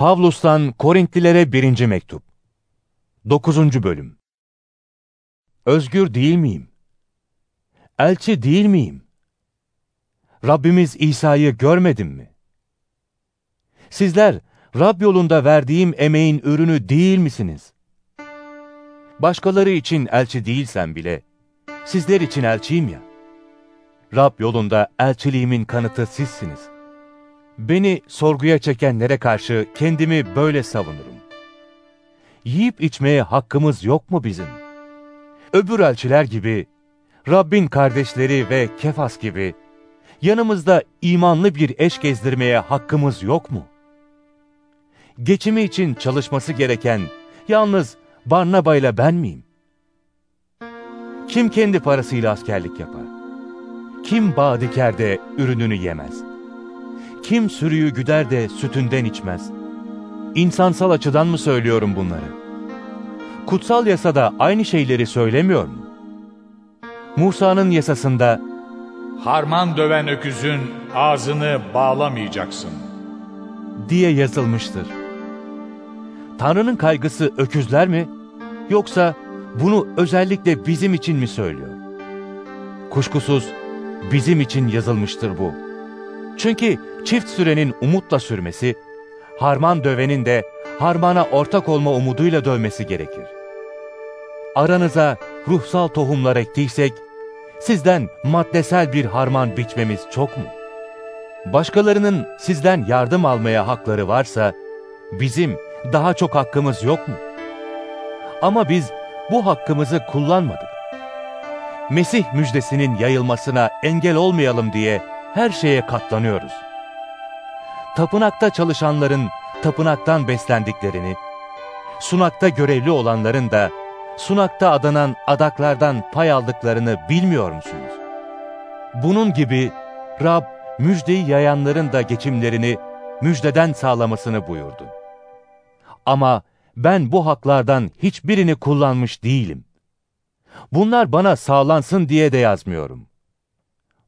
Pavlus'tan Korintlilere 1. Mektup 9. Bölüm Özgür değil miyim? Elçi değil miyim? Rabbimiz İsa'yı görmedim mi? Sizler Rab yolunda verdiğim emeğin ürünü değil misiniz? Başkaları için elçi değilsem bile, sizler için elçiyim ya. Rab yolunda elçiliğimin kanıtı sizsiniz. Beni sorguya çekenlere karşı kendimi böyle savunurum. Yiyip içmeye hakkımız yok mu bizim? Öbür elçiler gibi, Rabbin kardeşleri ve Kefas gibi, yanımızda imanlı bir eş gezdirmeye hakkımız yok mu? Geçimi için çalışması gereken yalnız Barnaba ile ben miyim? Kim kendi parasıyla askerlik yapar? Kim bağ diker de ürününü yemez? Kim sürüyü güder de sütünden içmez? İnsansal açıdan mı söylüyorum bunları? Kutsal yasada aynı şeyleri söylemiyor mu? Musa'nın yasasında Harman döven öküzün ağzını bağlamayacaksın. diye yazılmıştır. Tanrı'nın kaygısı öküzler mi? Yoksa bunu özellikle bizim için mi söylüyor? Kuşkusuz bizim için yazılmıştır bu. Çünkü çift sürenin umutla sürmesi, harman dövenin de harmana ortak olma umuduyla dövmesi gerekir. Aranıza ruhsal tohumlar ektiysek, sizden maddesel bir harman biçmemiz çok mu? Başkalarının sizden yardım almaya hakları varsa, bizim daha çok hakkımız yok mu? Ama biz bu hakkımızı kullanmadık. Mesih müjdesinin yayılmasına engel olmayalım diye her şeye katlanıyoruz. Tapınakta çalışanların tapınaktan beslendiklerini, sunakta görevli olanların da sunakta adanan adaklardan pay aldıklarını bilmiyor musunuz? Bunun gibi Rab müjdeyi yayanların da geçimlerini müjdeden sağlamasını buyurdu. Ama ben bu haklardan hiçbirini kullanmış değilim. Bunlar bana sağlansın diye de yazmıyorum.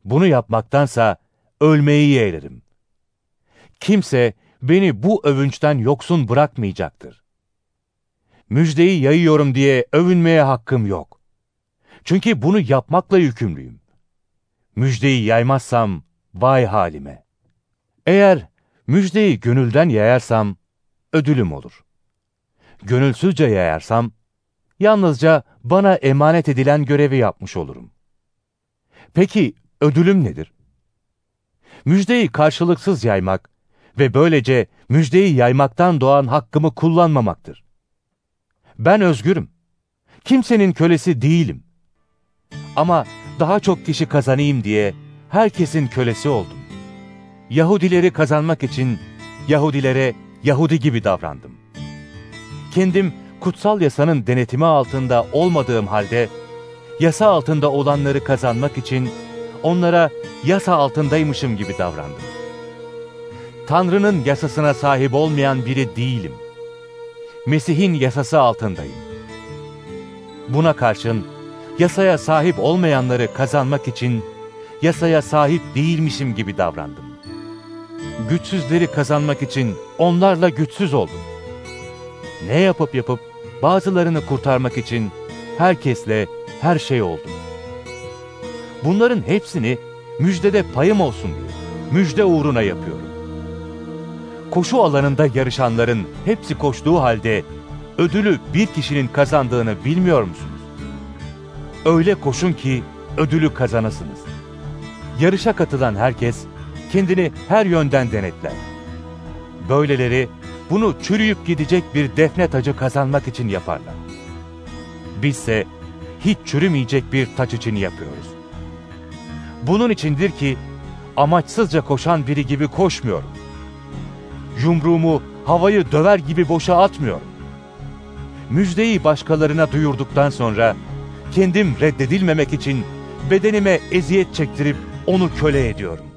Bunu yapmaktansa ölmeyi yeğlerim. Kimse beni bu övünçten yoksun bırakmayacaktır. Müjdeyi yayıyorum diye övünmeye hakkım yok. Çünkü bunu yapmakla yükümlüyüm. Müjdeyi yaymazsam vay halime. Eğer müjdeyi gönülden yayarsam ödülüm olur. Gönülsüzce yayarsam yalnızca bana emanet edilen görevi yapmış olurum. Peki ödülüm nedir? Müjdeyi karşılıksız yaymak ve böylece müjdeyi yaymaktan doğan hakkımı kullanmamaktır. Ben özgürüm. Kimsenin kölesi değilim. Ama daha çok kişi kazanayım diye herkesin kölesi oldum. Yahudileri kazanmak için Yahudilere Yahudi gibi davrandım. Kendim kutsal yasanın denetimi altında olmadığım halde, yasa altında olanları kazanmak için onlara yasa altındaymışım gibi davrandım. Tanrı'nın yasasına sahip olmayan biri değilim. Mesih'in yasası altındayım. Buna karşın yasaya sahip olmayanları kazanmak için yasaya sahip değilmişim gibi davrandım. Güçsüzleri kazanmak için onlarla güçsüz oldum. Ne yapıp yapıp bazılarını kurtarmak için herkesle her şey oldum. Bunların hepsini müjdede payım olsun diye, müjde uğruna yapıyorum. Koşu alanında yarışanların hepsi koştuğu halde ödülü bir kişinin kazandığını bilmiyor musunuz? Öyle koşun ki ödülü kazanasınız. Yarışa katılan herkes kendini her yönden denetler. Böyleleri bunu çürüyüp gidecek bir defne tacı kazanmak için yaparlar. Bizse hiç çürümeyecek bir taç için yapıyoruz. Bunun içindir ki amaçsızca koşan biri gibi koşmuyorum. Yumruğumu havayı döver gibi boşa atmıyorum. Müjdeyi başkalarına duyurduktan sonra kendim reddedilmemek için bedenime eziyet çektirip onu köle ediyorum.